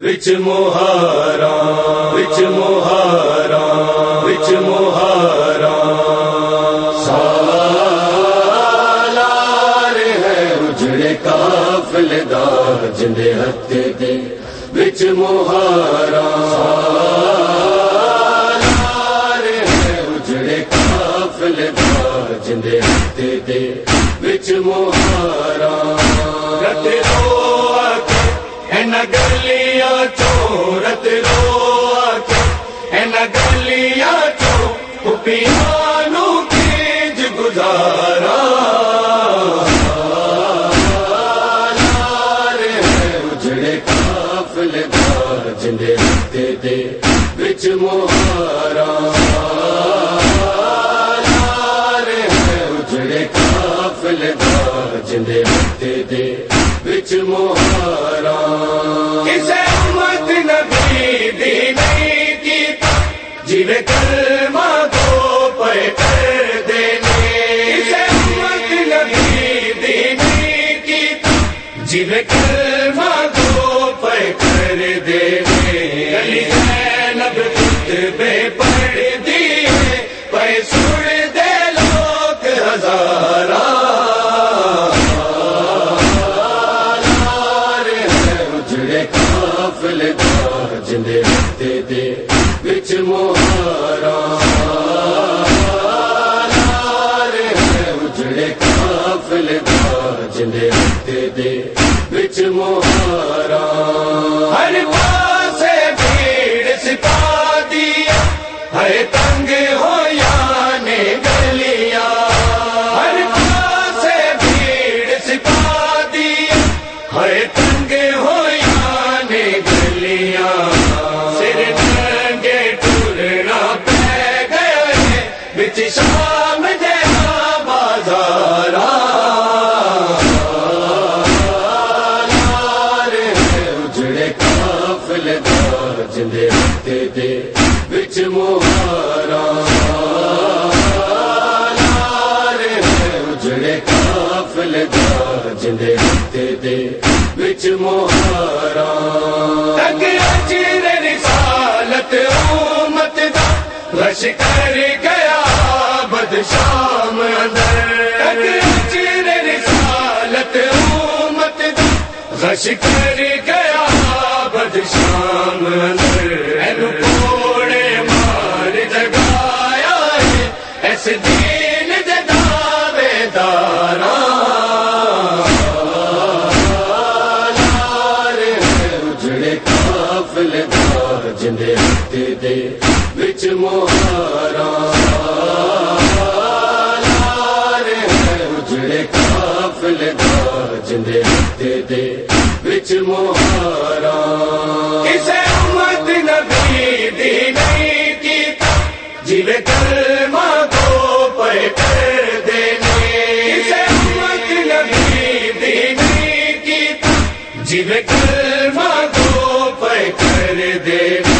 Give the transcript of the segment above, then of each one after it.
وچ موہارا وچ موہارا وچ موہارا سالار ہے اجڑے کافل دار جندے ہتے دے، وچ موہارا سالار ہے اجڑے کافل دار جندے ہتے دے، وچ موہارا رتے رو آکے این گلیاں دے وچ موہارا لار ہے اجڑے کافل دار جندے دے وچ موہارا جیوے کلمہ کو پے کر دینے علی یعنی زینب خطبے پر وچ تک اجر رسالت امت دا رش کر گیا بد شام اندر۔ تک اجر رسالت امت دا غش کر گیا بد شام اندر۔ اینو کوڑے مار جگایا ہے ایس دار جندے دے وچ موہارا اجڑے کافل دار جندے دے امت نبی دی نہیں جیوے کلمہ کو کر دینے۔ امت نبی دی نہیں جیوے کلمہ کو کر دینے۔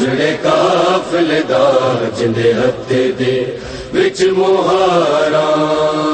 جڑے کافل دار جندے ہتھے دے وچ مہاراں